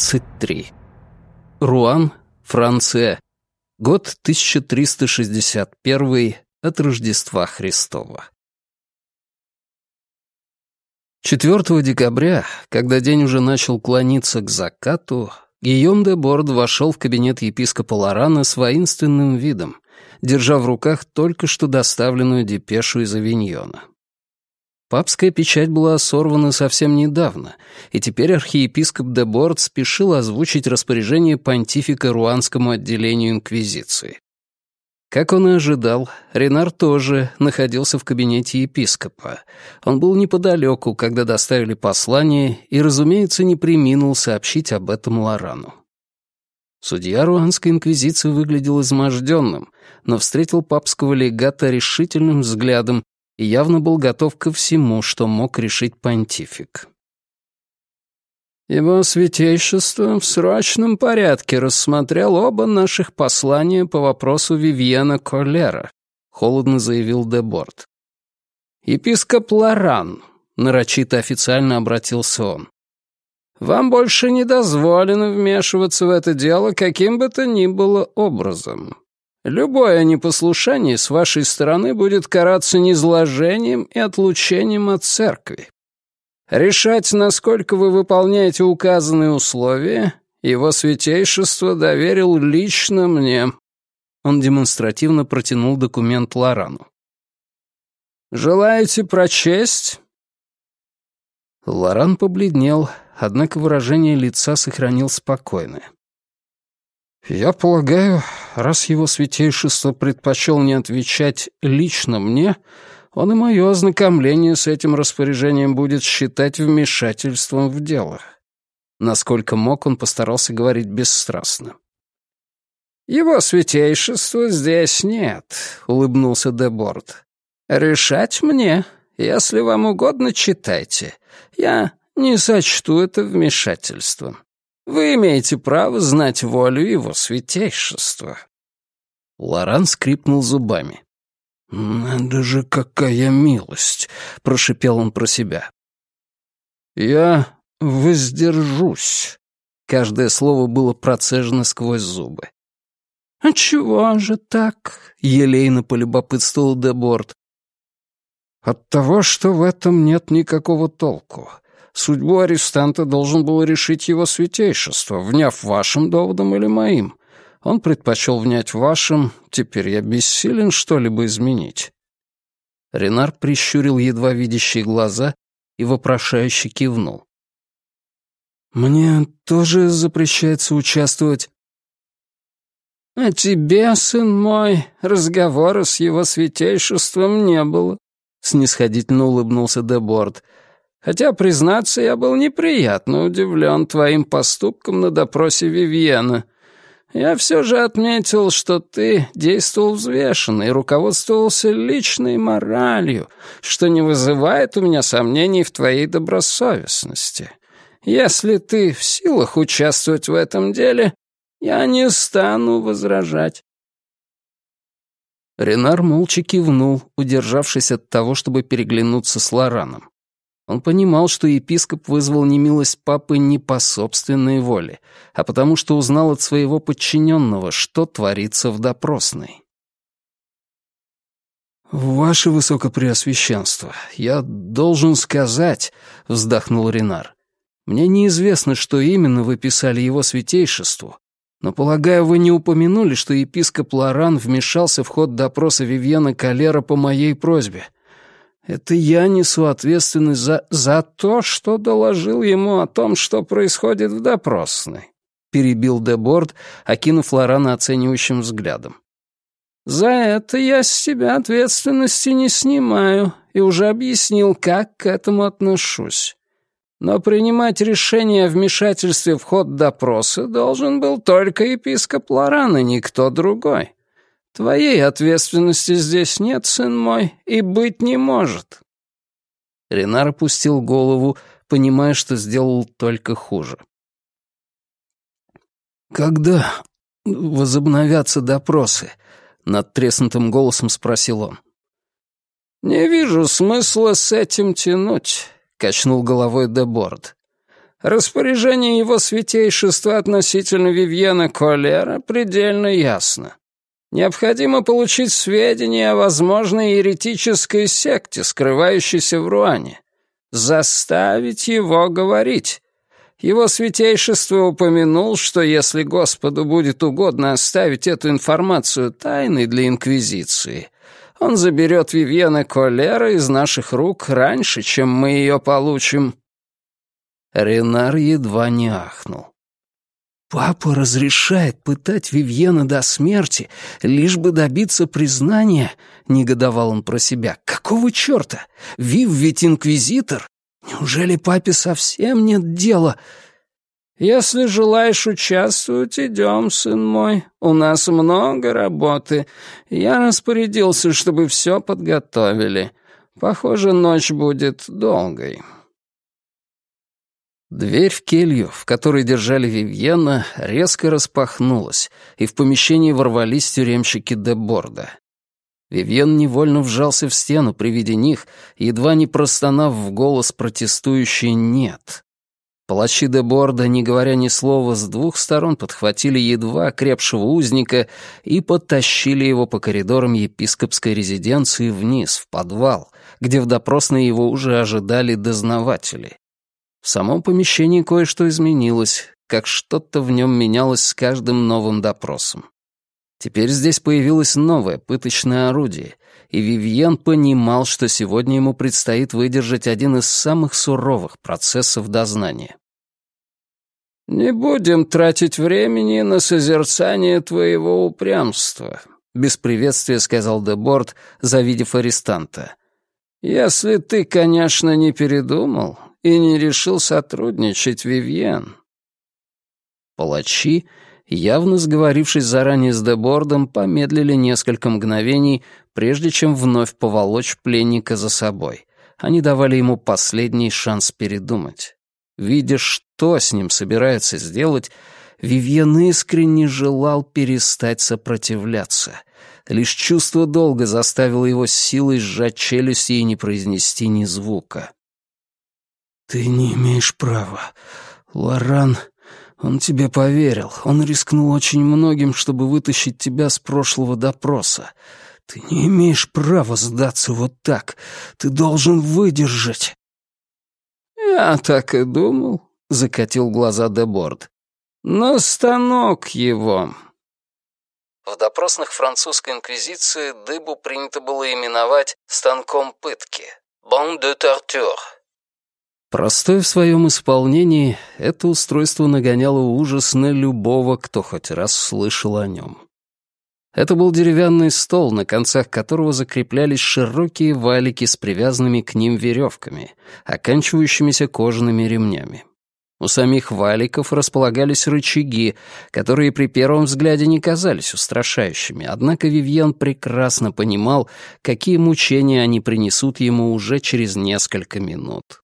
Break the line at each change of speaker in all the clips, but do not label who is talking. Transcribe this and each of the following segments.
23. Руан, Франция. Год 1361 от Рождества Христова. 4 декабря, когда день уже начал клониться к закату, Гийом де Борд вошел в кабинет епископа Лорана с воинственным видом, держа в руках только что доставленную депешу из Авиньона. Папская печать была сорвана совсем недавно, и теперь архиепископ де Борд спешил озвучить распоряжение понтифика руанскому отделению Инквизиции. Как он и ожидал, Ренар тоже находился в кабинете епископа. Он был неподалеку, когда доставили послание, и, разумеется, не приминул сообщить об этом Лорану. Судья Руанской инквизиции выглядел изможденным, но встретил папского легата решительным взглядом и явно был готов ко всему, что мог решить понтифик. Его святейшество в срочном порядке рассмотрел оба наших послания по вопросу Вивьена Коллера, холодно заявил Деборт. Епископ Лоран, нарочито официально обратился он. Вам больше не дозволено вмешиваться в это дело каким бы то ни было образом. Любое непослушание с вашей стороны будет караться низложением и отлучением от церкви. Решать, насколько вы выполняете указанные условия, его святейшество доверил лично мне». Он демонстративно протянул документ Лорану. «Желаете прочесть?» Лоран побледнел, однако выражение лица сохранил спокойное. «Я полагаю, раз его святейшество предпочел не отвечать лично мне, он и мое ознакомление с этим распоряжением будет считать вмешательством в дело». Насколько мог, он постарался говорить бесстрастно. «Его святейшества здесь нет», — улыбнулся Деборд. «Решать мне. Если вам угодно, читайте. Я не сочту это вмешательством. Вы имеете право знать волю его святейшества». Лоран скрипнул зубами. «Надо же, какая милость!» — прошипел он про себя. «Я воздержусь». Каждое слово было процежено сквозь зубы. «А чего же так?» — елейно полюбопытствовал Деборд. «От того, что в этом нет никакого толку. Судьбу арестанта должен был решить его святейшество, вняв вашим доводом или моим. Он предпочел внять вашим, теперь я бессилен что-либо изменить». Ренар прищурил едва видящие глаза и вопрошающе кивнул. «Мне тоже запрещается участвовать». «А тебе, сын мой, разговора с его святейшеством не было», — снисходительно улыбнулся Деборд. Хотя, признаться, я был неприятно удивлен твоим поступком на допросе Вивьена. Я все же отметил, что ты действовал взвешенно и руководствовался личной моралью, что не вызывает у меня сомнений в твоей добросовестности. Если ты в силах участвовать в этом деле, я не стану возражать». Ренар молча кивнул, удержавшись от того, чтобы переглянуться с Лораном. Он понимал, что епископ вызвал немилость папы не по собственной воле, а потому что узнал от своего подчиненного, что творится в допросной. «Ваше Высокопреосвященство, я должен сказать», — вздохнул Ренар. «Мне неизвестно, что именно вы писали его святейшеству, но, полагаю, вы не упомянули, что епископ Лоран вмешался в ход допроса Вивьена Калера по моей просьбе». Это я несу ответственность за, за то, что доложил ему о том, что происходит в допросной», — перебил Деборд, окинув Лорана оценивающим взглядом. «За это я с себя ответственности не снимаю и уже объяснил, как к этому отношусь. Но принимать решение о вмешательстве в ход допроса должен был только епископ Лоран и никто другой. Твоей ответственности здесь нет, сын мой, и быть не может». Ренар опустил голову, понимая, что сделал только хуже. «Когда возобновятся допросы?» — над треснутым голосом спросил он. «Не вижу смысла с этим тянуть», — качнул головой Деборд. Распоряжение его святейшества относительно Вивьена Колера предельно ясно. Необходимо получить сведения о возможной еретической секте, скрывающейся в Руане. Заставить его говорить. Его святейшество упомянул, что если Господу будет угодно оставить эту информацию тайной для Инквизиции, он заберет Вивьена Колера из наших рук раньше, чем мы ее получим». Ренар едва не ахнул. «Папа разрешает пытать Вивьена до смерти, лишь бы добиться признания?» — негодовал он про себя. «Какого черта? Вив ведь инквизитор. Неужели папе совсем нет дела?» «Если желаешь участвовать, идем, сын мой. У нас много работы. Я распорядился, чтобы все подготовили. Похоже, ночь будет долгой». Дверь в келью, в которой держали Вивьена, резко распахнулась, и в помещении ворвались тюремщики Деборда. Вивьен невольно вжался в стену при виде них, едва не простонав в голос протестующий «нет». Палачи де Борда, не говоря ни слова, с двух сторон подхватили едва крепшего узника и подтащили его по коридорам епископской резиденции вниз, в подвал, где в допросной его уже ожидали дознаватели. В самом помещении кое-что изменилось, как что-то в нем менялось с каждым новым допросом. Теперь здесь появилось новое пыточное орудие, и Вивьен понимал, что сегодня ему предстоит выдержать один из самых суровых процессов дознания. «Не будем тратить времени на созерцание твоего упрямства», — без приветствия сказал Деборд, завидев арестанта. «Если ты, конечно, не передумал и не решил сотрудничать, Вивьен». Палачи, явно сговорившись заранее с Дебордом, помедлили несколько мгновений, прежде чем вновь поволочь пленника за собой. Они давали ему последний шанс передумать. Видя, что с ним собирается сделать, Вивьен искренне желал перестать сопротивляться. Лишь чувство долга заставило его силой сжать челюсти и не произнести ни звука. «Ты не имеешь права. Лоран, он тебе поверил. Он рискнул очень многим, чтобы вытащить тебя с прошлого допроса. Ты не имеешь права сдаться вот так. Ты должен выдержать». «Я так и думал», — закатил глаза Деборд. «Но станок его». В допросных французской инквизиции дыбу принято было именовать «станком пытки» — «bon de torture». Простое в своем исполнении, это устройство нагоняло ужас на любого, кто хоть раз слышал о нем. Это был деревянный стол, на концах которого закреплялись широкие валики с привязанными к ним веревками, оканчивающимися кожаными ремнями. У самих валиков располагались рычаги, которые при первом взгляде не казались устрашающими, однако Вивьен прекрасно понимал, какие мучения они принесут ему уже через несколько минут.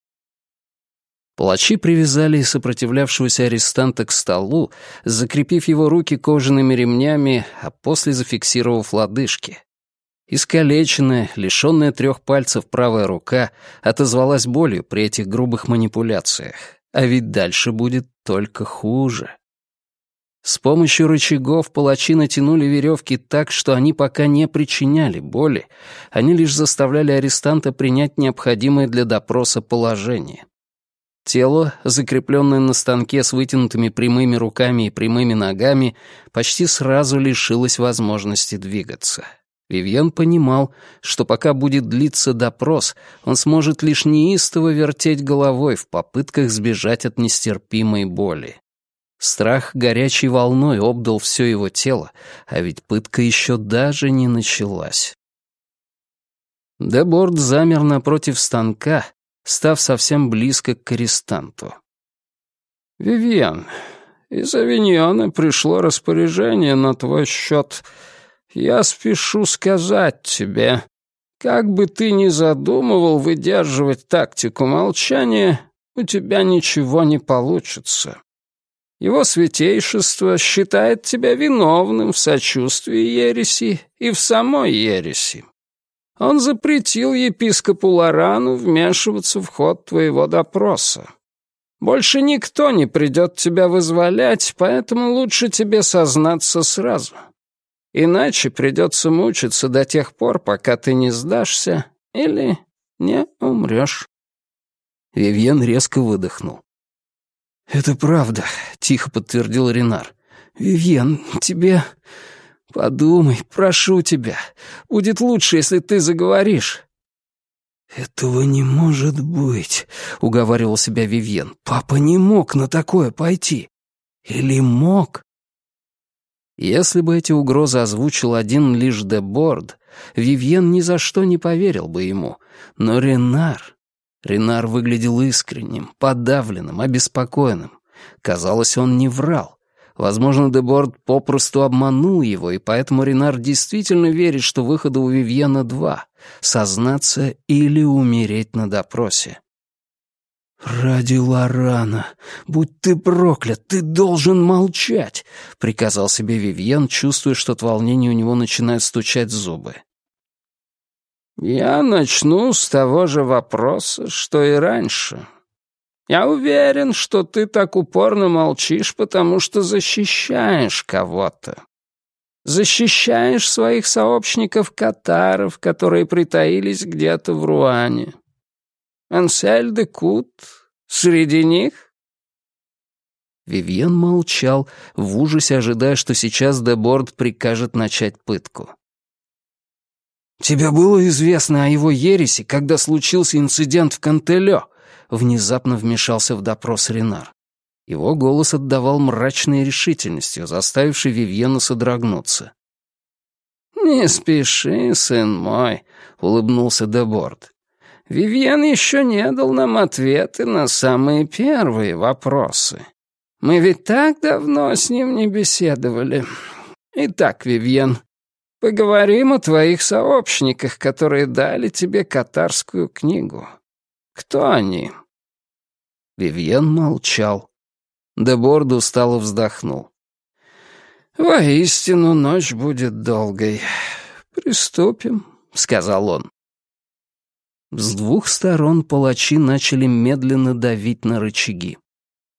Палачи привязали сопротивлявшегося арестанта к столу, закрепив его руки кожаными ремнями, а после зафиксировав лодыжки. Искалеченная, лишённая трех пальцев правая рука отозвалась болью при этих грубых манипуляциях. А ведь дальше будет только хуже. С помощью рычагов палачи натянули веревки так, что они пока не причиняли боли, они лишь заставляли арестанта принять необходимое для допроса положение. Тело, закрепленное на станке с вытянутыми прямыми руками и прямыми ногами, почти сразу лишилось возможности двигаться. Вивьен понимал, что пока будет длиться допрос, он сможет лишь неистово вертеть головой в попытках сбежать от нестерпимой боли. Страх горячей волной обдал все его тело, а ведь пытка еще даже не началась. Деборд замер напротив станка, став совсем близко к арестанту. «Вивьен, из Авиньона пришло распоряжение на твой счет. Я спешу сказать тебе, как бы ты ни задумывал выдерживать тактику молчания, у тебя ничего не получится. Его святейшество считает тебя виновным в сочувствии ереси и в самой ереси. Он запретил епископу Лорану вмешиваться в ход твоего допроса. Больше никто не придет тебя вызволять, поэтому лучше тебе сознаться сразу. Иначе придется мучиться до тех пор, пока ты не сдашься или не умрешь».
Вивьен резко выдохнул. «Это правда», — тихо подтвердил Ренар. «Вивьен, тебе... Подумай, прошу тебя. Будет лучше, если ты заговоришь». «Этого не может быть», — уговаривал себя Вивьен. «Папа не мог на такое пойти. Или мог?»
Если бы эти угрозы озвучил один лишь Деборд, Вивьен ни за что не поверил бы ему. Но Ренар... Ренар выглядел искренним, подавленным, обеспокоенным. Казалось, он не врал. Возможно, Деборд попросту обманул его, и поэтому Ренар действительно верит, что выхода у Вивьена два — сознаться или умереть на допросе.
«Ради Лорана, будь ты проклят, ты должен молчать!» — приказал себе Вивьен, чувствуя, что от волнения у него начинают стучать зубы.
«Я начну с того же вопроса, что и раньше. Я уверен, что ты так упорно молчишь, потому что защищаешь кого-то. Защищаешь своих сообщников-катаров, которые притаились где-то в Руане. Ансель де Кут среди них?»
Вивьен молчал, в ужасе ожидая, что сейчас Деборд прикажет начать пытку. «Тебе было известно о его ереси, когда случился инцидент в Кантелё?» Внезапно вмешался в допрос Ренар. Его голос отдавал мрачной решительностью, заставившей Вивьена содрогнуться.
«Не спеши, сын мой», — улыбнулся Деборд. «Вивьен еще не дал нам ответы на самые первые вопросы. Мы ведь так давно с ним не беседовали. Итак, Вивьен, Поговорим о твоих сообщниках, которые дали тебе катарскую книгу. Кто они?»
Вивьен молчал. Деборд устало вздохнул.
«Воистину, ночь будет долгой. Приступим», — сказал он.
С двух сторон палачи начали медленно давить на рычаги.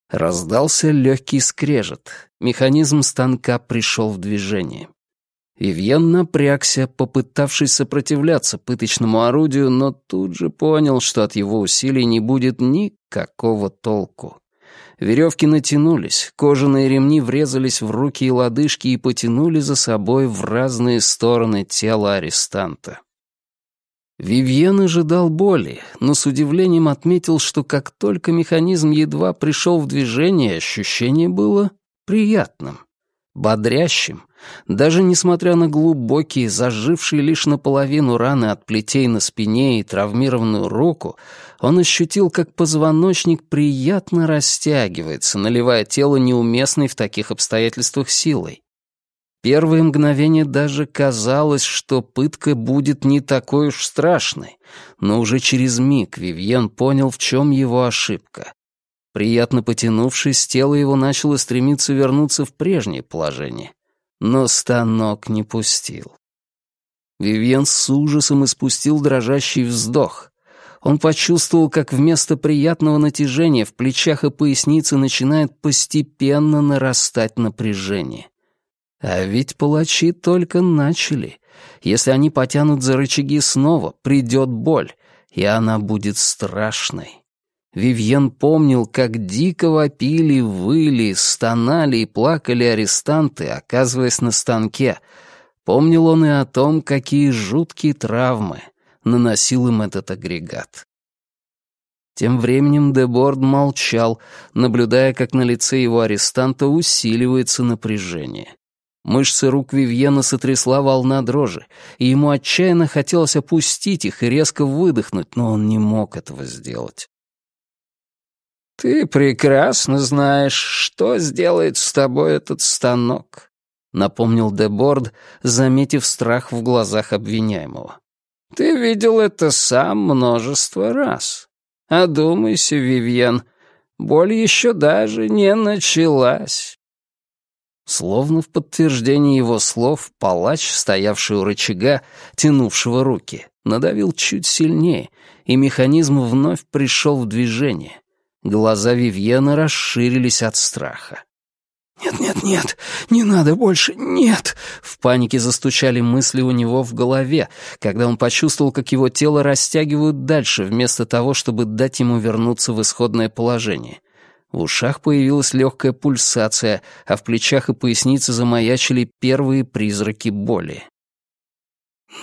Раздался легкий скрежет. Механизм станка пришел в движение. Вивьен напрягся, попытавшись сопротивляться пыточному орудию, но тут же понял, что от его усилий не будет никакого толку. Веревки натянулись, кожаные ремни врезались в руки и лодыжки и потянули за собой в разные стороны тела арестанта. Вивьен ожидал боли, но с удивлением отметил, что как только механизм едва пришел в движение, ощущение было приятным, бодрящим, даже несмотря на глубокие, зажившие лишь наполовину раны от плетей на спине и травмированную руку, он ощутил, как позвоночник приятно растягивается, наливая тело неуместной в таких обстоятельствах силой. Первые мгновения даже казалось, что пытка будет не такой уж страшной, но уже через миг Вивьен понял, в чем его ошибка. Приятно потянувшись, тело его начало стремиться вернуться в прежнее положение но станок не пустил. Вивьен с ужасом испустил дрожащий вздох. Он почувствовал, как вместо приятного натяжения в плечах и пояснице начинает постепенно нарастать напряжение. А ведь палачи только начали. Если они потянут за рычаги снова, придет боль, и она будет страшной. Вивьен помнил, как дико вопили, выли, стонали и плакали арестанты, оказываясь на станке. Помнил он и о том, какие жуткие травмы наносил им этот агрегат. Тем временем Деборд молчал, наблюдая, как на лице его арестанта усиливается напряжение. Мышцы рук Вивьена сотрясла волна дрожи, и ему отчаянно хотелось опустить их и резко выдохнуть, но он не мог этого сделать. «Ты прекрасно знаешь, что сделает с тобой этот станок», — напомнил Деборд, заметив страх в глазах обвиняемого. «Ты видел это сам множество раз. Одумайся, Вивьен, боль еще даже не началась». Словно в подтверждение его слов, палач, стоявший у рычага, тянувшего руки, надавил чуть сильнее, и механизм вновь пришел в движение. Глаза Вивьена расширились от страха. «Нет, нет, нет, не надо больше, нет!» В панике застучали мысли у него в голове, когда он почувствовал, как его тело растягивают дальше, вместо того, чтобы дать ему вернуться в исходное положение. В ушах появилась легкая пульсация, а в плечах и пояснице замаячили первые призраки боли.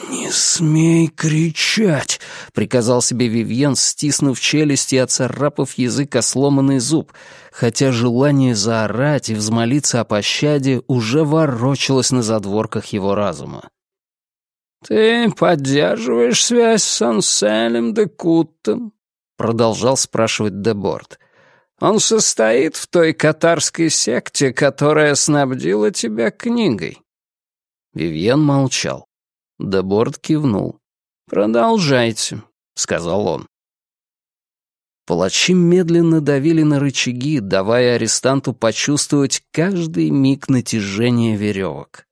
«Не смей кричать!» — приказал себе Вивьен, стиснув челюсть и оцарапав язык о сломанный зуб, хотя желание заорать и взмолиться о пощаде уже ворочалось на задворках его разума. «Ты поддерживаешь связь с Анселем де Куттом?» — продолжал спрашивать Деборд. «Он состоит в той катарской секте, которая снабдила тебя книгой». Вивьен молчал. Деборд кивнул. «Продолжайте», — сказал он. Палачи медленно давили на рычаги, давая арестанту почувствовать каждый миг натяжения веревок.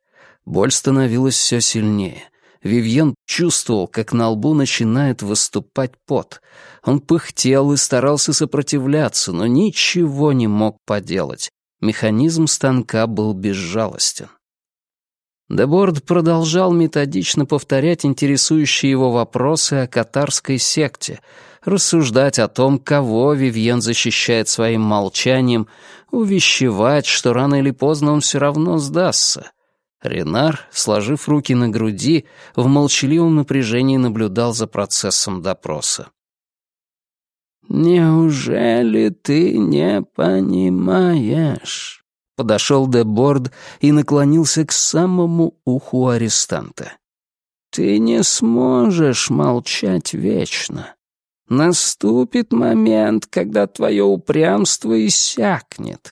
Боль становилась все сильнее. Вивьен чувствовал, как на лбу начинает выступать пот. Он пыхтел и старался сопротивляться, но ничего не мог поделать. Механизм станка был безжалостен. Деборд продолжал методично повторять интересующие его вопросы о катарской секте, рассуждать о том, кого Вивьен защищает своим молчанием, увещевать, что рано или поздно он все равно сдастся. Ренар, сложив руки на груди, в молчаливом напряжении наблюдал за процессом допроса. «Неужели ты не понимаешь?» Подошел Деборд и наклонился к самому уху арестанта. «Ты не сможешь молчать вечно. Наступит момент, когда твое упрямство иссякнет.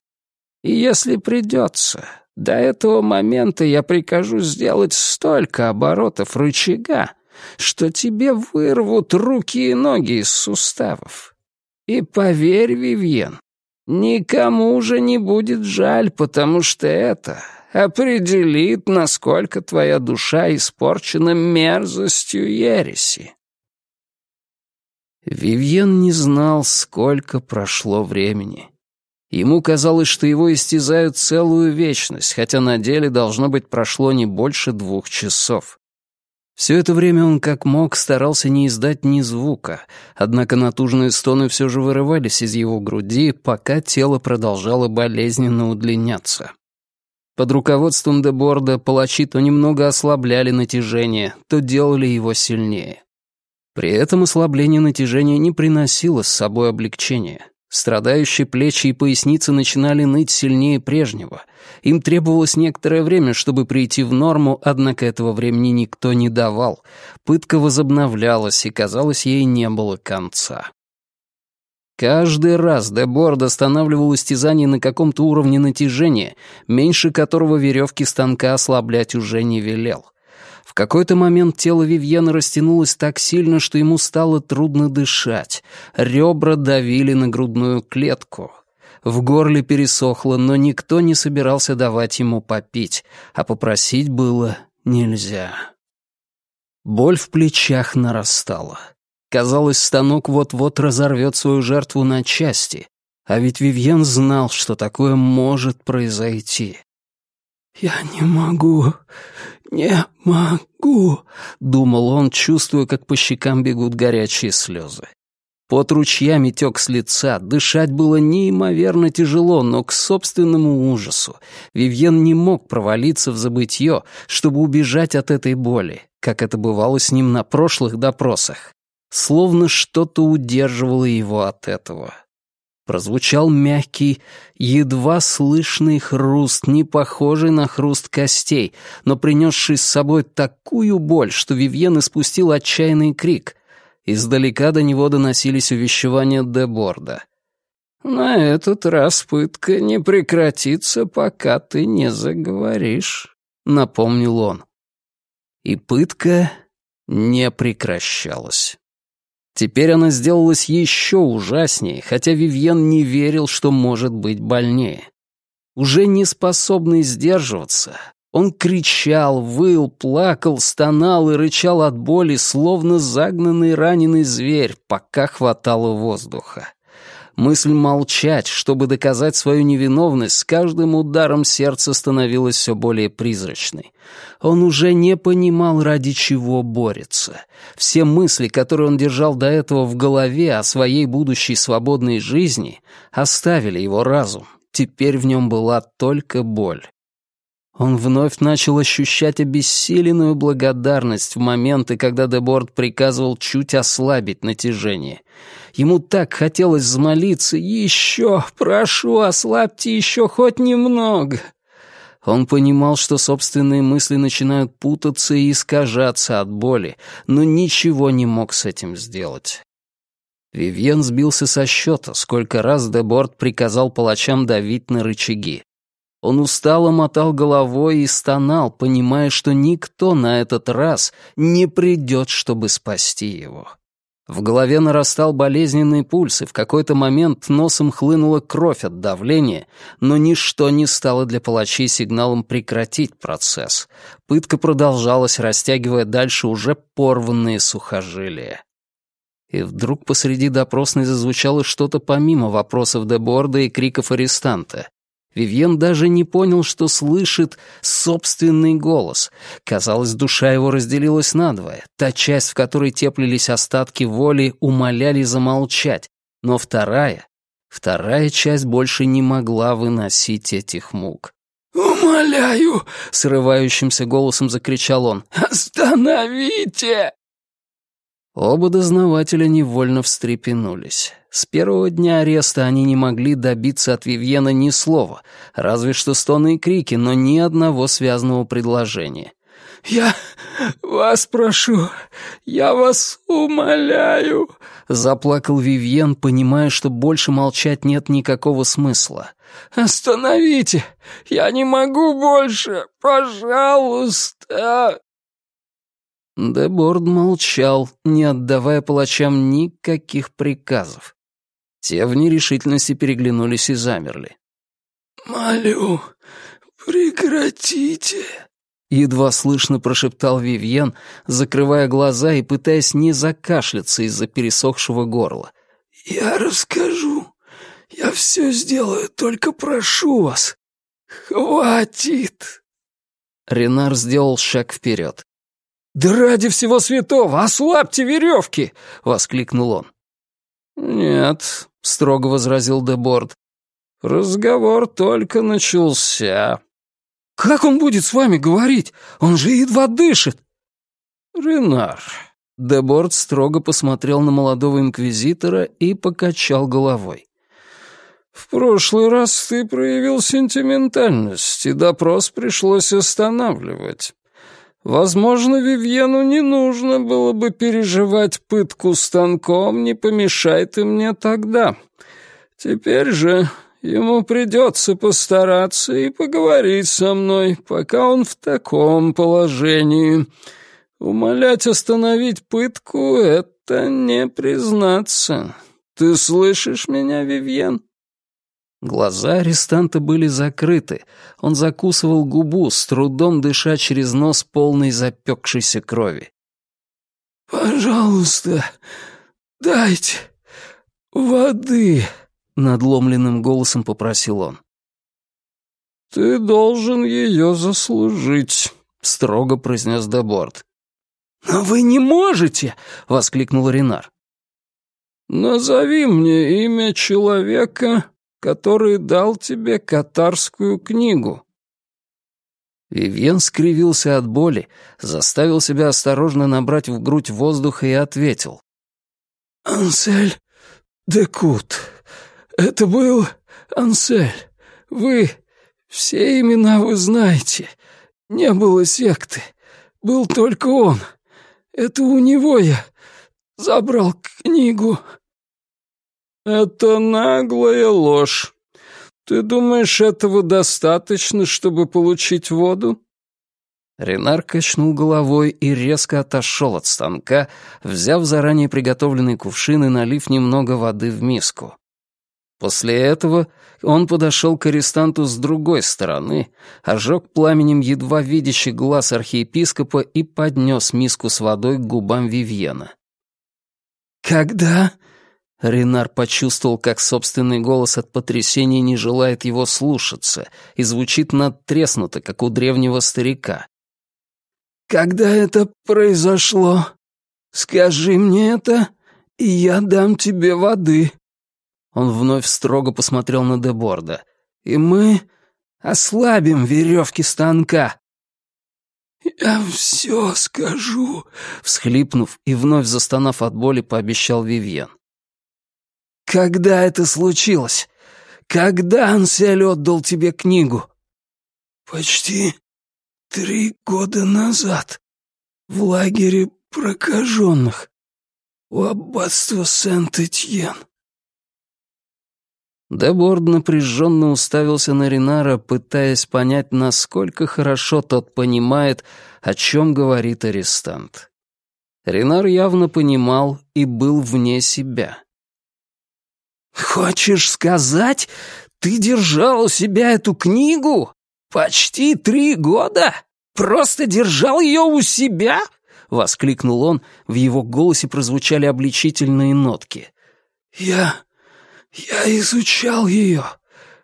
И если придется, до этого момента я прикажу сделать столько оборотов рычага, что тебе вырвут руки и ноги из суставов. И поверь, Вивьен, Никому уже не будет жаль, потому что это определит, насколько твоя душа испорчена мерзостью ереси. Вивьен не знал, сколько прошло времени. Ему казалось, что его истязают целую вечность, хотя на деле, должно быть, прошло не больше двух часов. Все это время он как мог старался не издать ни звука, однако натужные стоны все же вырывались из его груди, пока тело продолжало болезненно удлиняться. Под руководством Деборда палачи то немного ослабляли натяжение, то делали его сильнее. При этом ослабление натяжения не приносило с собой облегчения. Страдающие плечи и поясницы начинали ныть сильнее прежнего. Им требовалось некоторое время, чтобы прийти в норму, однако этого времени никто не давал. Пытка возобновлялась, и, казалось, ей не было конца. Каждый раз Деборд останавливал истязание на каком-то уровне натяжения, меньше которого веревки станка ослаблять уже не велел. В какой-то момент тело Вивьена растянулось так сильно, что ему стало трудно дышать. Ребра давили на грудную клетку. В горле пересохло, но никто не собирался давать ему попить, а попросить было нельзя. Боль в плечах нарастала. Казалось, станок вот-вот разорвет свою жертву на части, а ведь Вивьен знал, что такое может произойти. «Я не могу, не могу», — думал он, чувствуя, как по щекам бегут горячие слезы. Под ручьями тек с лица, дышать было неимоверно тяжело, но к собственному ужасу Вивьен не мог провалиться в забытье, чтобы убежать от этой боли, как это бывало с ним на прошлых допросах. Словно что-то удерживало его от этого. Прозвучал мягкий, едва слышный хруст, не похожий на хруст костей, но принесший с собой такую боль, что Вивьен испустил отчаянный крик. Издалека до него доносились увещевания Деборда. «На этот раз пытка не прекратится, пока ты не заговоришь», — напомнил он. И пытка не прекращалась. Теперь она сделалась еще ужаснее, хотя Вивьен не верил, что может быть больнее. Уже не способный сдерживаться, он кричал, выл, плакал, стонал и рычал от боли, словно загнанный раненый зверь, пока хватало воздуха. Мысль молчать, чтобы доказать свою невиновность, с каждым ударом сердца становилась все более призрачной. Он уже не понимал, ради чего борется. Все мысли, которые он держал до этого в голове о своей будущей свободной жизни, оставили его разум. Теперь в нем была только боль. Он вновь начал ощущать обессиленную благодарность в моменты, когда Деборд приказывал чуть ослабить натяжение. Ему так хотелось взмолиться «Еще, прошу, ослабьте еще хоть немного». Он понимал, что собственные мысли начинают путаться и искажаться от боли, но ничего не мог с этим сделать. Вивьен сбился со счета, сколько раз Деборд приказал палачам давить на рычаги. Он устало мотал головой и стонал, понимая, что никто на этот раз не придет, чтобы спасти его. В голове нарастал болезненный пульс, и в какой-то момент носом хлынула кровь от давления, но ничто не стало для палачей сигналом прекратить процесс. Пытка продолжалась, растягивая дальше уже порванные сухожилия. И вдруг посреди допросной зазвучало что-то помимо вопросов Деборда и криков арестанта. Вивьен даже не понял, что слышит собственный голос. Казалось, душа его разделилась надвое. Та часть, в которой теплились остатки воли, умоляли замолчать. Но вторая, вторая часть больше не могла выносить этих мук.
«Умоляю!»
— срывающимся голосом закричал он.
«Остановите!»
Оба дознавателя невольно встрепенулись. С первого дня ареста они не могли добиться от Вивьена ни слова, разве что стоны и крики, но ни одного связанного предложения.
«Я вас прошу, я вас умоляю», — заплакал Вивьен, понимая, что больше молчать нет никакого смысла. «Остановите! Я не могу больше! Пожалуйста!»
Деборд молчал, не отдавая палачам никаких приказов. Те в нерешительности переглянулись и замерли.
«Молю, прекратите!»
Едва слышно прошептал Вивьен, закрывая глаза и пытаясь не закашляться из-за пересохшего горла.
«Я расскажу. Я все сделаю, только прошу вас. Хватит!»
Ренар сделал шаг вперед.
«Да ради всего святого, ослабьте веревки!» — воскликнул он.
«Нет», — строго возразил Деборд. «Разговор только начался».
«Как он будет с вами говорить? Он же едва дышит!»
«Ренар». Деборд строго посмотрел на молодого инквизитора и покачал головой. «В прошлый раз ты проявил сентиментальность, и допрос пришлось останавливать. Возможно, Вивьену не нужно было бы переживать пытку станком, не помешай ты мне тогда. Теперь же ему придется постараться и поговорить со мной, пока он в таком положении. Умолять остановить пытку — это не признаться. Ты слышишь меня, Вивьен?» Глаза арестанта были закрыты. Он закусывал губу, с трудом дыша через нос полной запекшейся крови.
«Пожалуйста, дайте воды», — надломленным голосом попросил он.
«Ты должен ее заслужить», — строго произнес Деборд.
«Но вы не можете!» — воскликнул Ренар.
«Назови мне имя человека, который дал тебе катарскую книгу». Вивьен скривился от боли, заставил себя осторожно набрать в грудь воздуха и ответил.
«Ансель Декут. Это был Ансель. Вы... Все имена вы знаете. Не было секты. Был только он. Это у него я забрал книгу».
«Это наглая ложь. Ты думаешь, этого достаточно, чтобы получить воду?» Ренар качнул головой и резко отошел от станка, взяв заранее приготовленный кувшин и налив немного воды в миску. После этого он подошел к арестанту с другой стороны, ожег пламенем едва видящий глаз архиепископа и поднес миску с водой к губам Вивьена.
«Когда
Ренар почувствовал, как собственный голос от потрясения не желает его слушаться и звучит надтреснуто, как у древнего старика. «Когда это произошло? Скажи мне это, и я дам тебе воды». Он вновь строго посмотрел на Деборда. «И мы ослабим веревки станка». «Я все скажу», — всхлипнув и вновь застонав от боли, пообещал Вивьен. «Когда это случилось? Когда Ансель отдал тебе книгу?» «Почти три года назад, в лагере прокаженных, у аббатства Сент-Этьен».
Деборд напряженно уставился на Ринара, пытаясь понять, насколько хорошо тот понимает, о чем говорит арестант. Ренар явно понимал и был вне себя.
«Хочешь сказать, ты держал у себя эту книгу? Почти три года? Просто держал ее у себя?» — воскликнул он, в его голосе прозвучали обличительные нотки.
«Я... я изучал ее,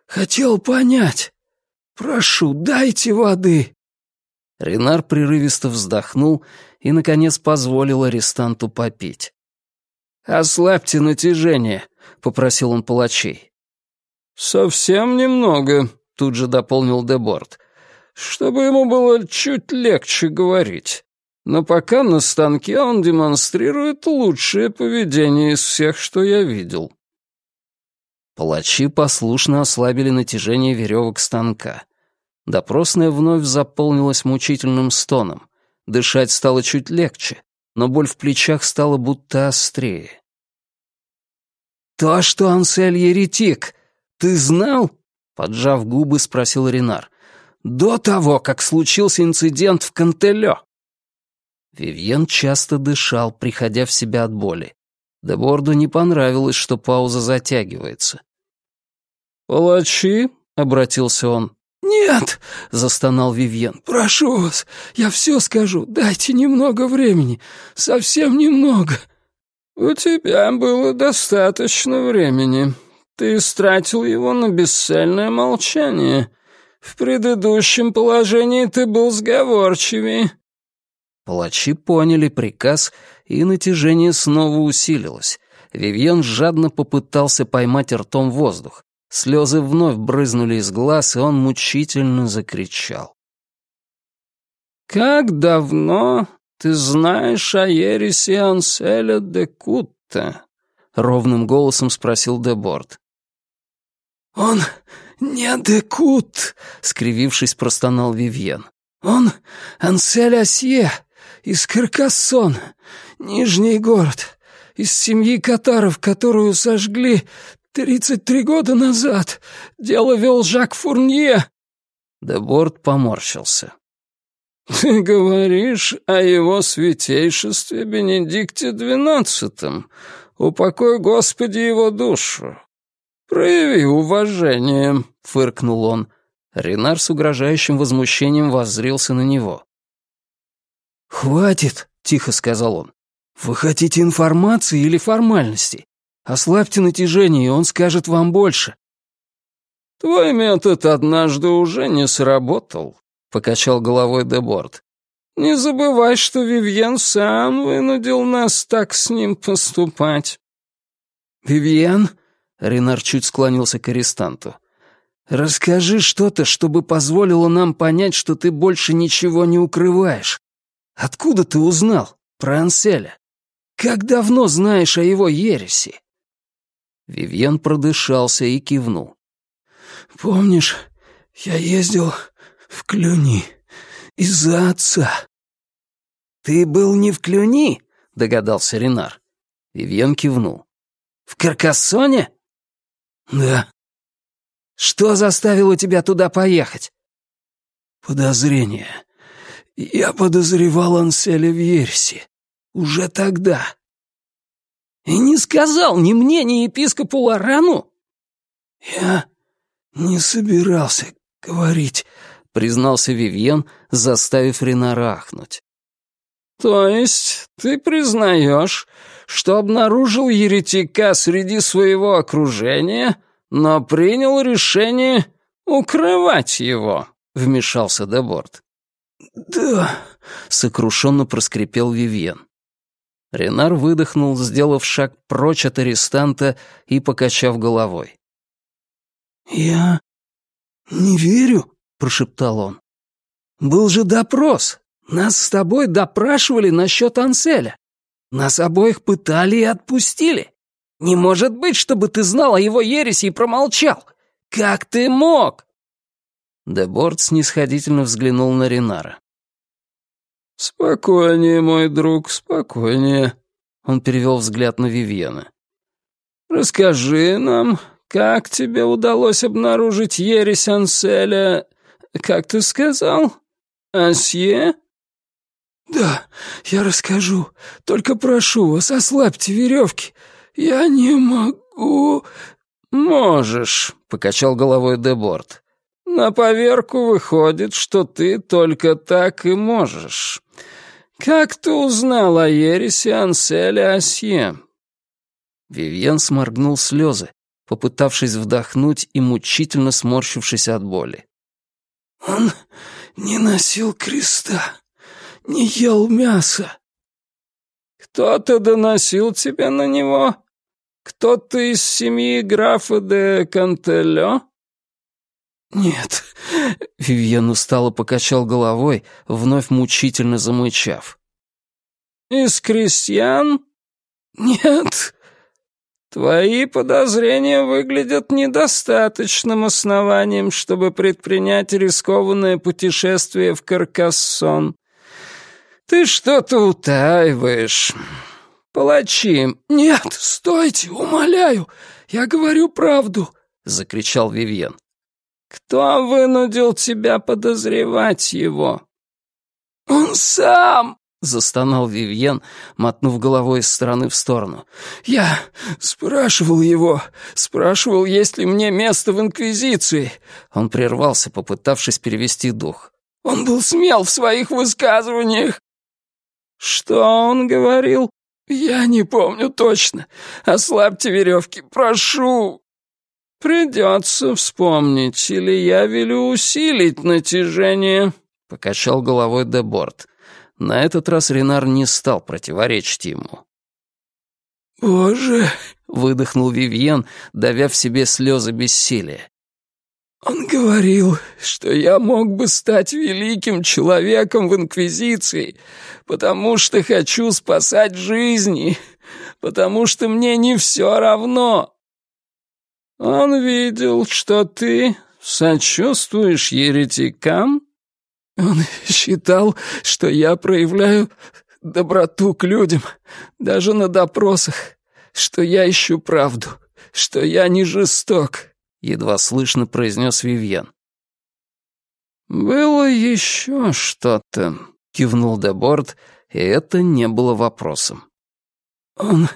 хотел понять. Прошу, дайте воды».
Ренар прерывисто вздохнул и, наконец, позволил арестанту попить. «Ослабьте натяжение», — попросил он палачей.
«Совсем немного», — тут же дополнил Деборд, «чтобы ему было чуть легче говорить. Но пока на станке он демонстрирует лучшее поведение из всех, что я видел».
Палачи послушно ослабили натяжение веревок станка. Допросная вновь заполнилась мучительным стоном. Дышать стало чуть легче, но боль в плечах стала будто острее. «То, что Ансель еретик, ты знал?» — поджав губы, спросил Ренар. «До того, как случился инцидент в Кантелё». Вивьен часто дышал, приходя в себя от боли. Деборду не понравилось, что пауза затягивается.
«Палачи?» — обратился он.
«Нет!» — застонал Вивьен. «Прошу вас, я все скажу. Дайте немного времени. Совсем немного».
«У тебя было достаточно времени. Ты истратил его на бесцельное молчание. В предыдущем положении ты был сговорчивее».
Палачи поняли приказ, и натяжение снова усилилось. Вивьен жадно попытался поймать ртом воздух. Слезы вновь брызнули из глаз, и он мучительно закричал.
«Как давно ты знаешь о ереси Анселя де Кутта?» — ровным голосом спросил Деборд.
«Он не де Кут», — скривившись, простонал Вивьен. «Он Ансель Асье из Каркассона, Нижний город, из семьи Катаров, которую сожгли тридцать три года назад. Дело вел Жак Фурнье».
Деборд поморщился. «Ты говоришь о его святейшестве Бенедикте двенадцатом. Упокой, Господи, его душу. Прояви уважение», — фыркнул он. Ренар с угрожающим возмущением воззрился на него.
«Хватит», — тихо сказал он. «Вы хотите информации или формальностей? Ослабьте натяжение, и он скажет вам больше».
«Твой метод однажды уже не сработал», — покачал головой Деборд. «Не забывай, что Вивьен сам вынудил нас так с ним поступать».
«Вивьен?» — Ренар чуть склонился к арестанту. «Расскажи что-то, чтобы позволило нам понять, что ты больше ничего не укрываешь. Откуда ты узнал про Анселя? Как давно знаешь о его ереси?» Вивьен продышался и кивнул. «Помнишь, я ездил в Клюни из-за отца». «Ты был не в Клюни?» — догадался Ренар. Вивьен кивнул. «В Каркассоне?» «Да». «Что заставило тебя туда поехать?» «Подозрение. Я подозревал Анселя в Ерсе. Уже тогда». «И не сказал ни мне, ни епископу Лорану?» «Я не собирался говорить», признался Вивьен, заставив Ренара ахнуть.
То есть ты признаешь, что обнаружил еретика среди своего окружения, но принял решение укрывать его?» — вмешался Деборт.
«Да», — сокрушенно проскрипел Вивьен. Ренар выдохнул, сделав шаг прочь от арестанта и покачав головой. «Я не верю», — прошептал он. «Был же допрос. Нас с тобой допрашивали насчет Анселя. Нас обоих пытали и отпустили. Не может быть, чтобы ты знал о его ереси и промолчал. Как ты мог?» Деборт снисходительно взглянул на Ренара.
«Спокойнее, мой друг, спокойнее», — он перевел взгляд на Вивьена. «Расскажи нам, как тебе удалось обнаружить ересь Анселя, как ты сказал, Асье?» «Да, я расскажу. Только прошу вас, ослабьте веревки. Я не могу...» «Можешь», — покачал головой Деборт. «На поверку выходит, что ты только так и можешь. Как ты узнал о ересе Анселя Асье?»
Вивьен сморгнул слезы, попытавшись вдохнуть и мучительно сморщившись от боли. «Он не носил креста, не ел мяса».
«Кто-то доносил тебя на него? Кто-то из семьи графа де Кантелё?»
«Нет», — Вивьен устало покачал головой, вновь мучительно замычав.
«Из крестьян?»
«Нет».
«Твои подозрения выглядят недостаточным основанием, чтобы предпринять рискованное путешествие в Каркассон. Ты что-то утаиваешь. Палачи...»
«Нет, стойте, умоляю, я говорю правду», — закричал Вивьен.
Кто вынудил тебя подозревать его?»
«Он сам!» — застонал Вивьен, мотнув головой из стороны в сторону. «Я спрашивал его, спрашивал, есть ли мне место в Инквизиции». Он прервался, попытавшись перевести дух. «Он был смел в своих высказываниях».
«Что он говорил?»
«Я не помню точно. Ослабьте веревки, прошу!»
«Придется вспомнить, или я велю усилить натяжение», — покачал головой Деборт.
На этот раз Ренар не стал противоречить ему.
«Боже!»
— выдохнул Вивьен, давя в себе слезы бессилия.
«Он говорил, что я мог бы стать великим человеком в Инквизиции, потому что хочу спасать жизни, потому что мне не все равно. Он видел, что ты сочувствуешь еретикам? Он считал, что я проявляю доброту к людям, даже на допросах, что я ищу правду, что я не жесток, едва слышно произнес Вивьен. «Было еще что-то», — кивнул Деборд, и это не было вопросом. «Он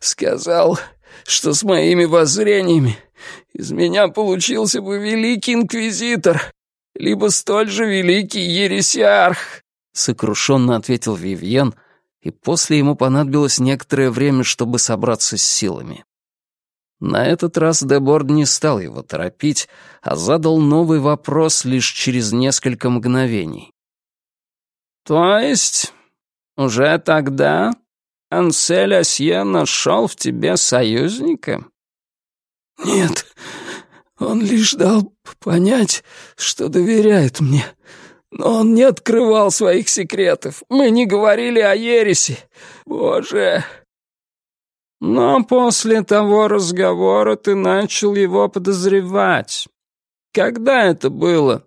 сказал, что с моими воззрениями из меня получился бы великий инквизитор, либо столь же великий ересиарх», — сокрушенно ответил Вивьен, и после ему понадобилось некоторое время, чтобы собраться с силами. На этот раз Деборд не стал его торопить, а задал новый вопрос лишь через несколько мгновений. «То есть уже тогда Ансель Асье нашел в тебе союзника?»
«Нет, он лишь дал понять, что доверяет мне. Но он не открывал своих секретов. Мы не говорили о ереси. Боже!»
«Но после того разговора ты начал его подозревать. Когда это было?»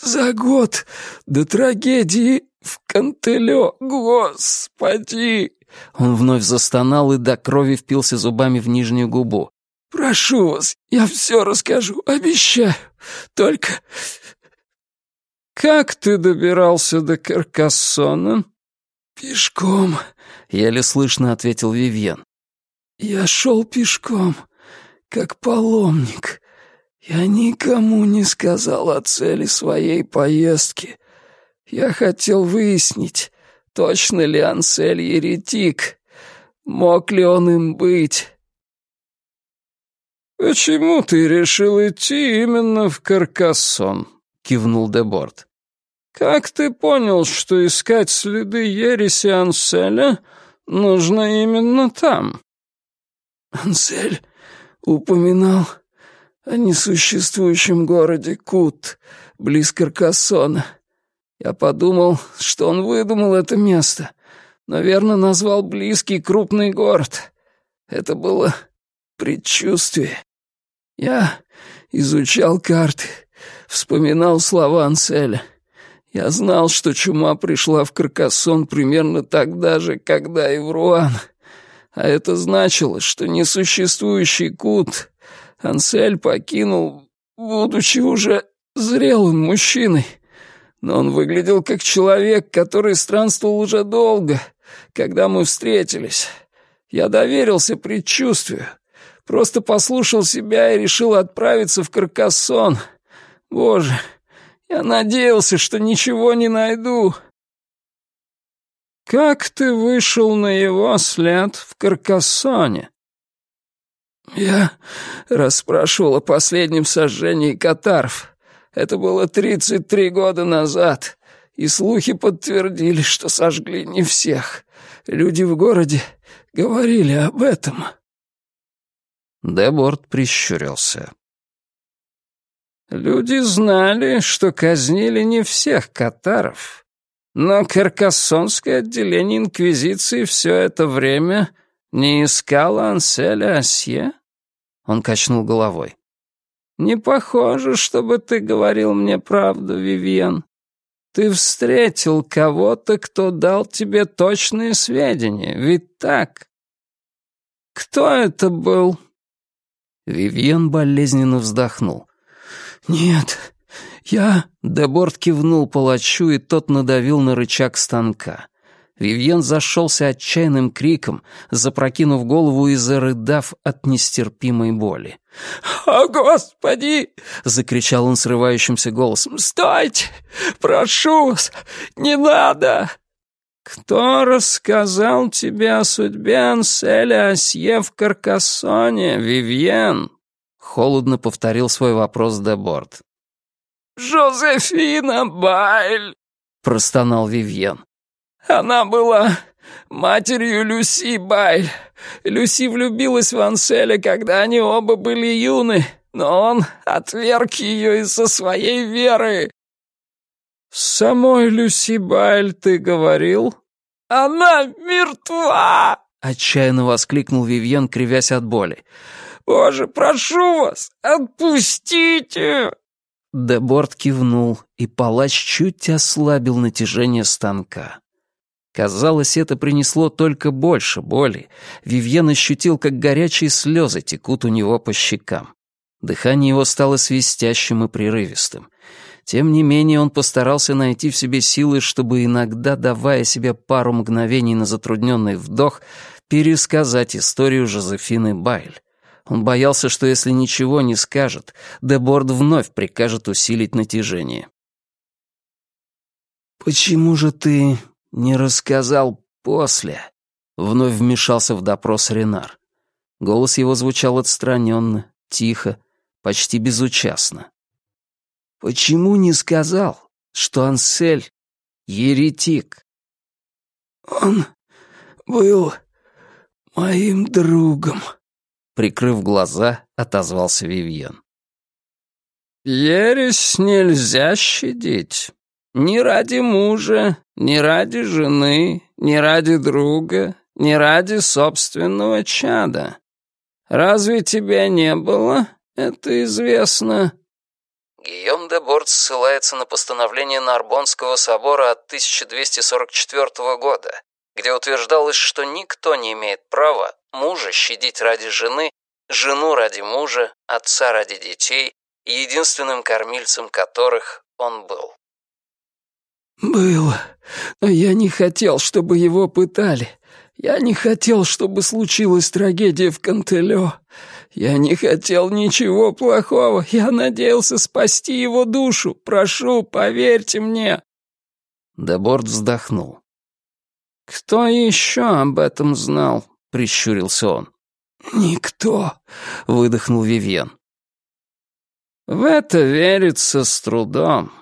«За год до трагедии в Кантелё, господи!» Он вновь застонал и до крови впился зубами в нижнюю губу. «Прошу вас, я все расскажу, обещаю. Только...»
«Как ты добирался до Каркассона?»
«Пешком», — еле слышно ответил Вивьен. «Я шел пешком, как паломник. Я никому не сказал о цели своей поездки. Я хотел выяснить, точно ли Ансель еретик? Мог ли он им быть?
«Почему ты решил идти именно в Каркассон?» — кивнул Деборт. «Как ты понял, что искать следы ереси Анселя нужно именно там?»
«Ансель упоминал о несуществующем городе Кут, близ Каркассона. Я подумал, что он выдумал это место, но верно назвал близкий крупный город. Это было предчувствие. Я изучал карты, вспоминал слова Анселя. Я знал, что чума пришла в Каркасон примерно тогда же, когда и в Руан. А это значило, что несуществующий кут Ансель покинул, будучи уже зрелым мужчиной. Но он выглядел как человек, который странствовал уже долго, когда мы встретились. Я доверился предчувствию, Просто послушал себя и решил отправиться в Каркассон. Боже, я надеялся, что ничего не найду. Как ты вышел на его след в Каркассоне? Я расспрашивал о последнем сожжении катаров. Это было тридцать три года назад, и слухи подтвердили, что сожгли не всех. Люди в городе говорили об этом.
Деборд прищурился.
«Люди знали, что казнили не всех катаров, но Каркассонское отделение Инквизиции все это время не искало Анселя Асье?» Он качнул головой. «Не похоже, чтобы ты говорил мне правду, Вивьен. Ты встретил кого-то, кто дал тебе точные сведения, ведь так?» «Кто это был?»
Вивьен болезненно вздохнул.
«Нет, я...»
Деборт кивнул палачу, и тот надавил на рычаг станка. Вивьен зашелся отчаянным криком, запрокинув голову и зарыдав от нестерпимой боли.
«О, Господи!» — закричал он срывающимся голосом. «Стойте! Прошу вас! Не надо!» «Кто рассказал тебе о судьбе Анселя Асье в Каркассоне, Вивьен?» — холодно повторил свой вопрос Деборд. «Жозефина Байль!» — простонал Вивьен. «Она была матерью Люси Байль. Люси влюбилась в Анселя, когда они оба были юны, но он отверг ее из-за своей веры. «С самой Люси Байль ты говорил?» «Она мертва!» — отчаянно воскликнул Вивьен, кривясь от боли. «Боже, прошу вас, отпустите!»
Деборт кивнул, и палач чуть ослабил натяжение станка. Казалось, это принесло только больше боли. Вивьен ощутил, как горячие слезы текут у него по щекам. Дыхание его стало свистящим и прерывистым. Тем не менее, он постарался найти в себе силы, чтобы иногда, давая себе пару мгновений на затрудненный вдох, пересказать историю Жозефины Байль. Он боялся, что если ничего не скажет, Деборд вновь прикажет усилить натяжение.
«Почему же ты не рассказал после?» — вновь вмешался в допрос Ренар.
Голос его звучал отстраненно, тихо, почти безучастно.
Почему не сказал, что Ансель — еретик? Он был моим другом.
Прикрыв глаза, отозвался Вивьен.
«Ересь нельзя щадить. Ни ради мужа, ни ради жены, ни ради друга, ни ради собственного чада. Разве тебя не было, это известно?»
Гийом де Борт ссылается на постановление Нарбонского собора от 1244 года, где утверждалось, что никто не имеет права мужа щадить ради жены, жену ради мужа, отца ради детей, единственным кормильцем которых он был.
«Было, но я не хотел, чтобы его пытали. Я не хотел, чтобы случилась трагедия в Кантелё. Я не хотел ничего плохого. Я надеялся спасти его душу. Прошу, поверьте мне».
Деборд вздохнул. «Кто еще об этом знал?» — прищурился он.
«Никто», — выдохнул Вивьен.
«В это верится с трудом.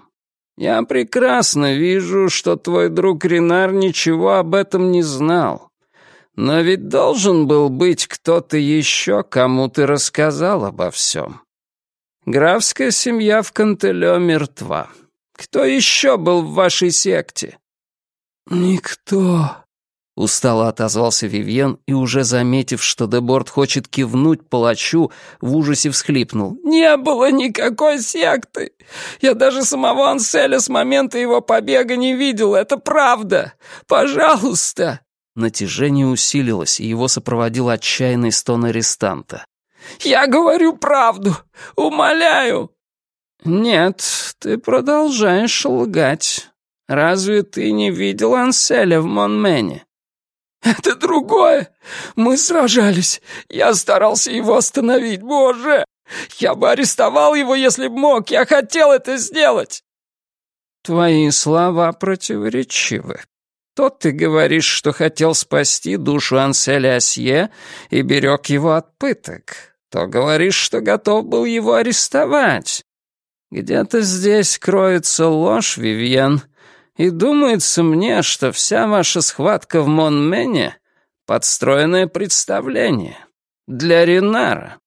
Я прекрасно вижу, что твой друг Ренар ничего об этом не знал. Но ведь должен был быть кто-то еще, кому ты рассказал обо всем. Графская семья в Кантеле мертва. Кто еще был в вашей секте?»
«Никто», Устало отозвался Вивьен и, уже заметив, что Деборт хочет кивнуть палачу, в ужасе всхлипнул.
«Не было никакой секты! Я даже самого Анселя с момента его побега не видел, это правда! Пожалуйста!»
Натяжение усилилось, и его сопроводил отчаянный стон арестанта.
«Я говорю правду! Умоляю!» «Нет, ты продолжаешь лгать. Разве ты не видел Анселя в Монмене?» «Это другое! Мы сражались! Я старался его остановить, боже! Я бы арестовал его, если б мог! Я хотел это сделать!» «Твои слова противоречивы. То ты говоришь, что хотел спасти душу Анселя Асье и берег его от пыток, то говоришь, что готов был его арестовать. Где-то здесь кроется ложь, Вивьен, и думается мне, что вся ваша схватка в Монмене — подстроенное представление. Для Ренара».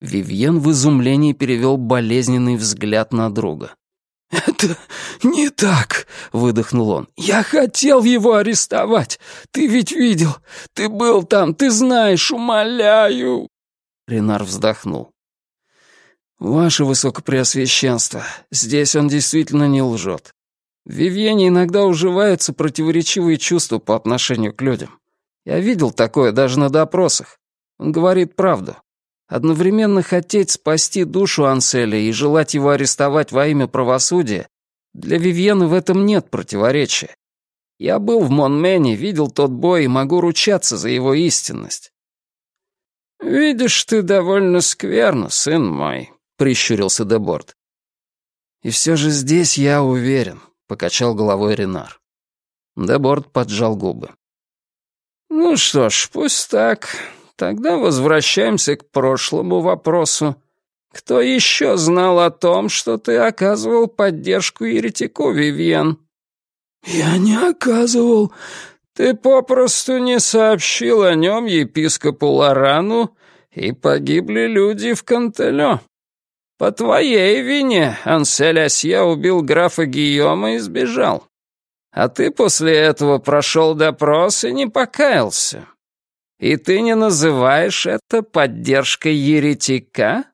Вивьен в изумлении перевел болезненный взгляд на друга.
«Это не так», — выдохнул он. «Я хотел его арестовать. Ты ведь видел. Ты был там, ты знаешь, умоляю».
Ренар вздохнул. «Ваше Высокопреосвященство, здесь он действительно не лжет. В Вивьене иногда уживаются противоречивые чувства по отношению к людям. Я видел такое даже на допросах. Он говорит правду. Одновременно хотеть спасти душу Анселя и желать его арестовать во имя правосудия, для Вивьена в этом нет противоречия. Я был в Монмене, видел тот бой и могу ручаться за его истинность.
«Видишь, ты довольно скверно, сын мой», — прищурился Деборт.
«И все же здесь я уверен. — покачал головой Ренар. Деборд поджал губы.
«Ну что ж, пусть так. Тогда возвращаемся к прошлому вопросу. Кто еще знал о том, что ты оказывал поддержку еретику, Вивьен?»
«Я не оказывал.
Ты попросту не сообщил о нем епископу Лорану, и погибли люди в Кантелё. По твоей вине Ансель Асье убил графа Гийома и сбежал. А ты после этого прошел допрос и не покаялся. И ты не называешь это поддержкой еретика?»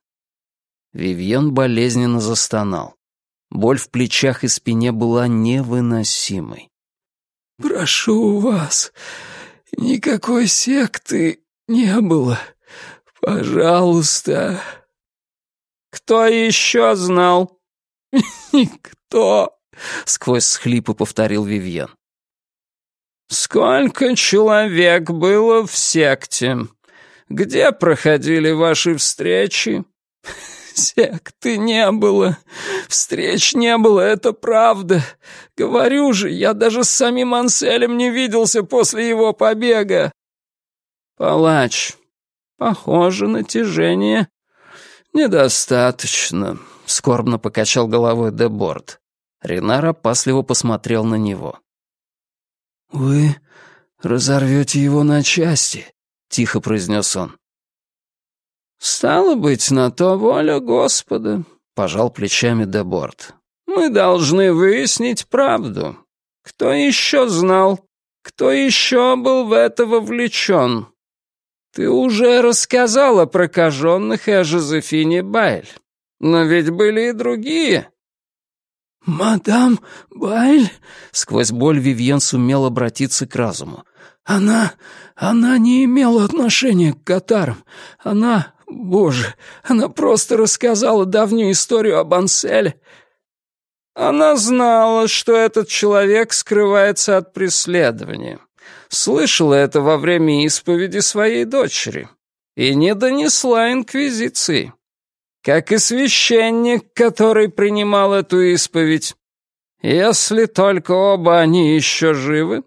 Вивьен болезненно застонал. Боль в плечах и спине была невыносимой.
«Прошу вас, никакой секты не было. Пожалуйста». «Кто еще знал?» «Никто», — сквозь схлипы повторил Вивьен. «Сколько человек было в секте? Где проходили ваши встречи?» «Секты не было, встреч не было, это правда. Говорю же, я даже с самим Анселем не виделся после его побега». «Палач, похоже, натяжение «Недостаточно», — скорбно покачал головой Деборд. Ренар опасливо посмотрел на него.
«Вы разорвете его на части», — тихо произнес он.
«Стало быть, на то воля Господа», — пожал плечами Деборд. «Мы должны выяснить правду. Кто еще знал? Кто еще был в это вовлечен?» «Ты уже рассказал о прокаженных и о Жозефине Байль. Но ведь были и другие».
«Мадам Байль?» — сквозь боль Вивьен сумел обратиться к разуму. «Она... она не имела отношения к катарам. Она... боже, она просто рассказала давнюю историю об Анселе».
«Она знала, что этот человек скрывается от преследования слышала это во время исповеди своей дочери и не донесла инквизиции. Как и священник, который принимал эту исповедь. Если только оба они еще живы,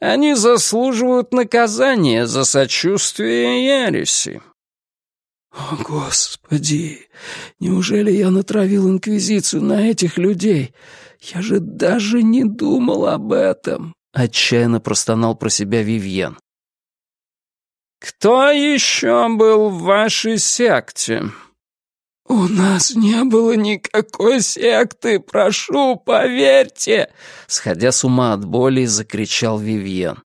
Они заслуживают наказания за сочувствие ереси».
«О, Господи! Неужели я натравил Инквизицию на этих людей? Я же даже не думал об этом!» Отчаянно простонал про себя Вивьен.
«Кто еще был в вашей секте?»
«У нас не было никакой секты, прошу, поверьте!» Сходя с ума от боли, закричал Вивьен.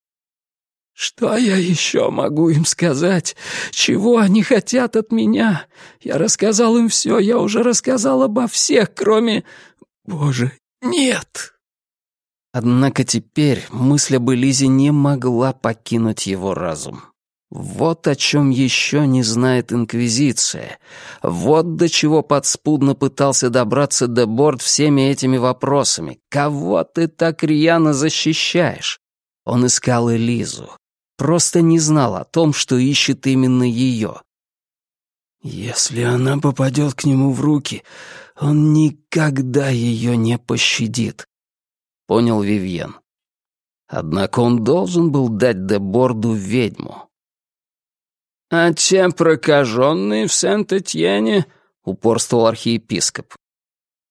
«Что я еще могу им сказать? Чего они хотят от меня? Я рассказал им все, я уже рассказал обо всех, кроме... Боже, нет!» Однако теперь мысль об Элизе не могла покинуть его разум. Вот о чем еще не знает Инквизиция. Вот до чего подспудно пытался добраться Деборд всеми этими вопросами. Кого ты так рьяно защищаешь? Он искал Элизу. Просто не знал о том, что ищет именно ее. Если она попадет к нему в руки, он никогда ее не пощадит. Понял Вивьен. Однако он должен был дать Деборду ведьму.
«А те прокаженные в Сент-Этьене?» — упорствовал архиепископ.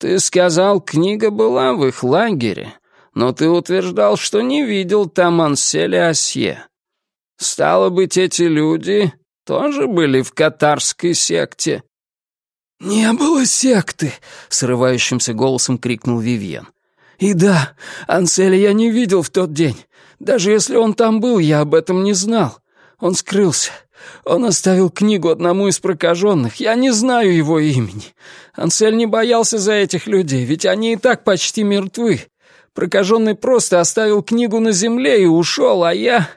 «Ты сказал, книга была в их лагере, но ты утверждал, что не видел там Анселя Асье. Стало быть, эти люди тоже были в катарской секте?»
«Не было секты!» — срывающимся голосом крикнул Вивьен. «И да, Анселя я не видел в тот день. Даже если он там был, я об этом не знал. Он скрылся. Он оставил книгу одному из прокаженных. Я не знаю его имени. Ансель не боялся за этих людей, ведь они и так почти мертвы. Прокаженный просто оставил книгу на земле и ушел, а я...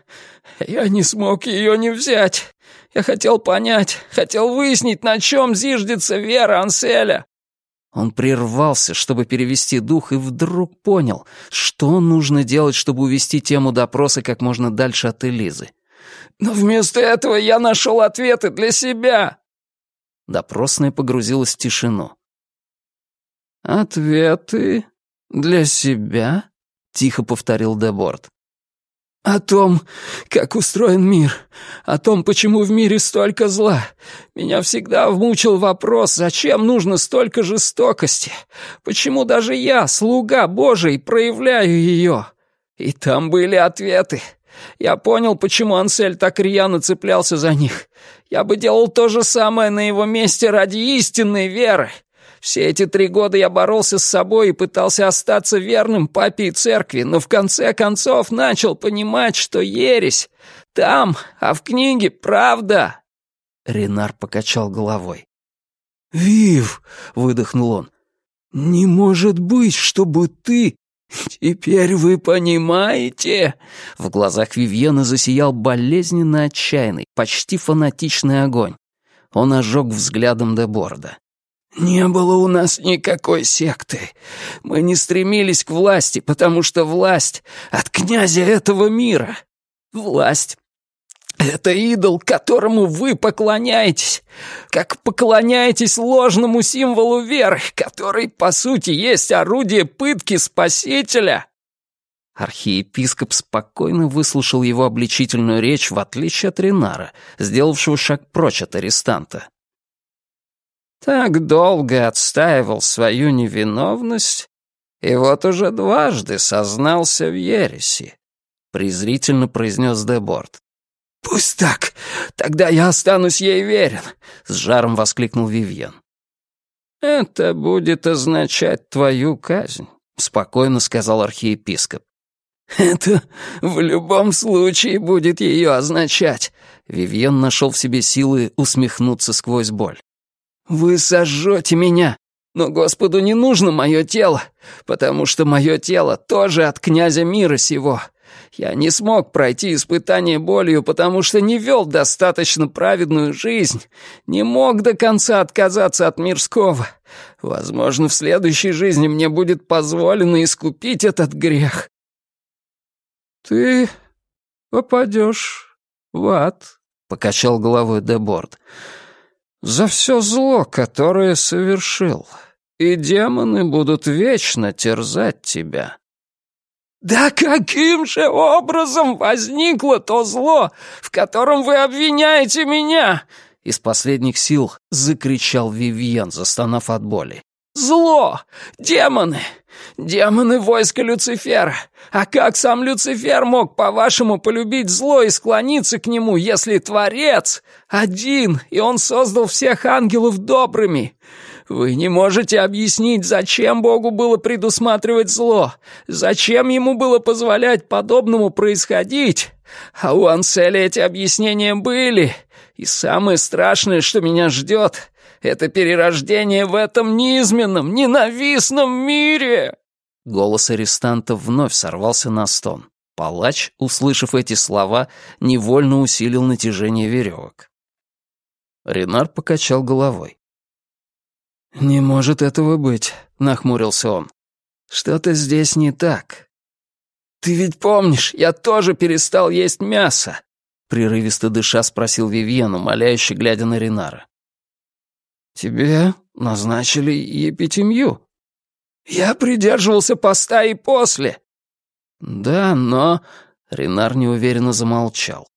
Я не смог ее не взять. Я хотел понять, хотел выяснить, на чем зиждется вера Анселя. Он прервался, чтобы перевести дух, и вдруг понял, что нужно делать, чтобы увести тему допроса как можно дальше от Элизы.
Но вместо этого я нашел ответы для себя!»
Допросная погрузилась в тишину.
«Ответы для себя?» — тихо повторил Деборд.
«О том, как устроен мир, о том, почему в мире столько зла. Меня всегда вмучил вопрос, зачем нужно столько жестокости? Почему даже я, слуга Божий, проявляю ее? И там были ответы. Я понял, почему Ансель так рьяно цеплялся за них. Я бы делал то же самое на его месте ради истинной веры. Все эти три года я боролся с собой и пытался остаться верным папе и церкви, но в конце концов начал понимать, что ересь там, а в книге правда. Ренар покачал головой. «Вив!» — выдохнул он. «Не может быть, чтобы ты «Теперь вы понимаете?» В глазах Вивьена засиял болезненно отчаянный, почти фанатичный огонь. Он ожег взглядом Деборда. «Не было у нас никакой секты. Мы не стремились к власти, потому что власть от князя этого мира. Власть это идол, которому вы поклоняетесь, как поклоняетесь ложному символу веры, который, по сути, есть орудие пытки Спасителя». Архиепископ спокойно выслушал его обличительную речь, в отличие от Ренара, сделавшего шаг прочь от арестанта.
«Так долго отстаивал свою невиновность, и вот уже дважды сознался в ереси», — презрительно произнес Деборд.
«Пусть так. Тогда я останусь ей верен», — с жаром воскликнул Вивьен.
«Это будет означать твою казнь», — спокойно сказал архиепископ.
«Это в любом случае будет ее означать», — Вивьен нашел в себе силы усмехнуться сквозь боль. «Вы сожжете меня, но Господу не нужно мое тело, потому что мое тело тоже от князя мира сего. Я не смог пройти испытание болью, потому что не вел достаточно праведную жизнь, не мог до конца отказаться от мирского. Возможно, в следующей жизни мне будет позволено искупить этот грех.
«Ты попадешь в ад», — покачал головой Деборд, — «за все зло, которое совершил, и демоны будут вечно терзать тебя».
«Да каким же образом возникло то зло, в котором вы обвиняете меня?»
Из последних сил закричал Вивьен, застонав от боли.
«Зло! Демоны! Демоны войска Люцифера! А как сам Люцифер мог, по-вашему, полюбить зло и склониться к нему, если Творец один, и он создал всех ангелов добрыми? Вы не можете объяснить, зачем Богу было предусматривать зло, зачем ему было позволять подобному происходить. А у Анселя эти объяснения были, и самое страшное, что меня ждет, это перерождение в этом низменном, ненавистном мире!»
Голос арестанта вновь сорвался на стон. Палач, услышав эти слова, невольно усилил натяжение веревок. Ренар покачал головой.
«Не может этого быть», — нахмурился он. «Что-то здесь не так».
«Ты ведь помнишь, я тоже перестал есть мясо», —
прерывисто дыша спросил Вивьен, умоляюще глядя на Ренара.
«Тебе назначили епитемью».
«Я придерживался поста и после».
«Да, но...» — Ренар неуверенно замолчал.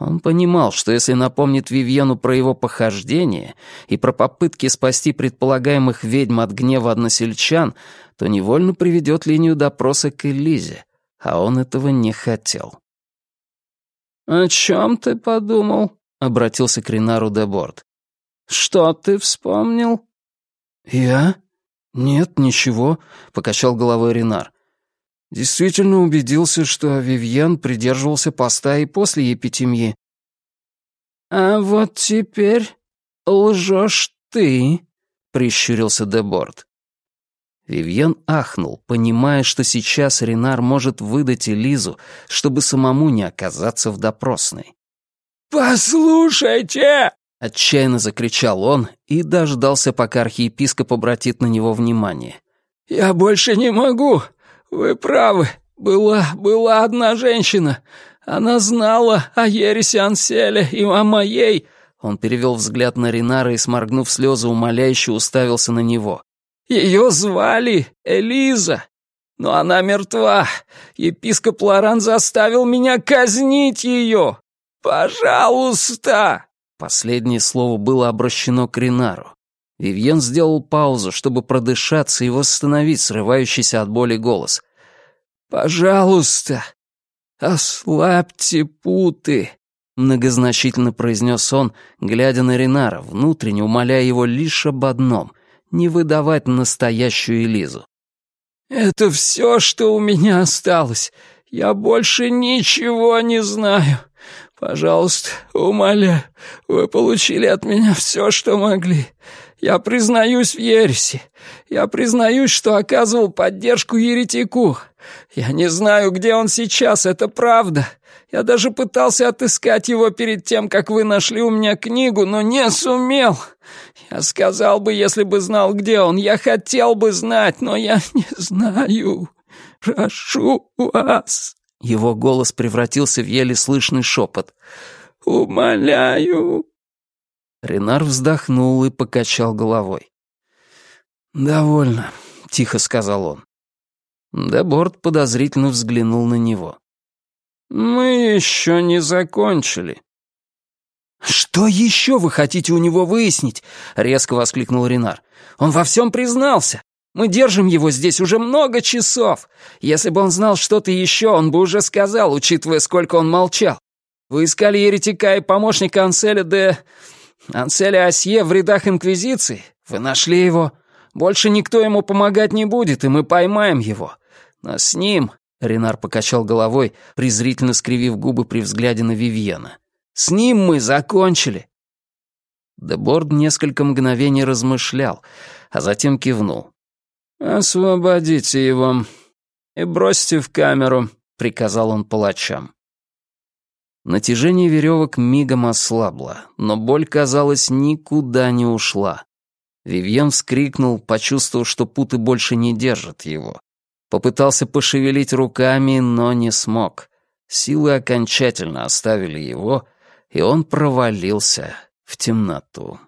Он понимал, что если напомнит Вивьену про его похождение и про попытки спасти предполагаемых ведьм от гнева односельчан, то невольно приведет линию допроса к Элизе, а он этого не хотел.
«О чем ты подумал?» — обратился к Ринару Деборд. «Что ты вспомнил?»
«Я? Нет, ничего», — покачал головой Ринар. Действительно убедился, что Вивьен придерживался поста и после епитемьи.
«А вот теперь лжешь ты», — прищурился Деборд.
Вивьен ахнул, понимая, что сейчас Ренар может выдать Элизу, чтобы самому не оказаться в допросной.
«Послушайте!»
— отчаянно закричал он и дождался, пока архиепископ обратит на него внимание.
«Я больше не могу. «Вы правы. Была, была одна женщина. Она знала о ереси Анселя и о моей...»
Он перевел взгляд на Ринара и, сморгнув слезы, умоляюще уставился на него.
«Ее звали Элиза, но она мертва. Епископ Лоран заставил меня казнить ее. Пожалуйста!»
Последнее слово было обращено к Ринару. Вивьен сделал паузу, чтобы продышаться и восстановить срывающийся от боли голос.
«Пожалуйста, ослабьте путы», — многозначительно произнес он, глядя на Ренара, внутренне умоляя его лишь об одном — не выдавать настоящую Элизу. «Это все, что у меня осталось. Я больше ничего не знаю. Пожалуйста, умоляю, вы получили от меня все, что могли. Я признаюсь в ереси. Я признаюсь, что оказывал поддержку еретику. Я не знаю, где он сейчас, это правда. Я даже пытался отыскать его перед тем, как вы нашли у меня книгу, но не сумел. Я сказал бы, если бы знал, где он. Я хотел бы знать, но я не знаю. Прошу вас».
Его голос превратился в еле слышный шепот.
«Умоляю,
Ренар вздохнул и покачал головой.
«Довольно», — тихо сказал он.
Деборд подозрительно взглянул на него.
«Мы еще не закончили».
«Что еще вы хотите у него выяснить?» — резко воскликнул Ренар. «Он во всем признался. Мы держим его здесь уже много часов. Если бы он знал что-то еще, он бы уже сказал, учитывая, сколько он молчал. Вы искали еретика и помощника Анселя де... Анселя Асье в рядах Инквизиции? Вы нашли его? Больше никто ему помогать не будет, и мы поймаем его. Но с ним...» — Ренар покачал головой, презрительно скривив губы при взгляде на Вивьена. «С ним мы закончили!» Деборд несколько мгновений размышлял, а затем кивнул.
«Освободите его и бросьте в камеру», — приказал он палачам.
Натяжение веревок мигом ослабло, но боль, казалось, никуда не ушла. Вивьен вскрикнул, почувствовав, что путы больше не держат его. Попытался пошевелить руками, но не смог. Силы окончательно оставили его, и он провалился в темноту.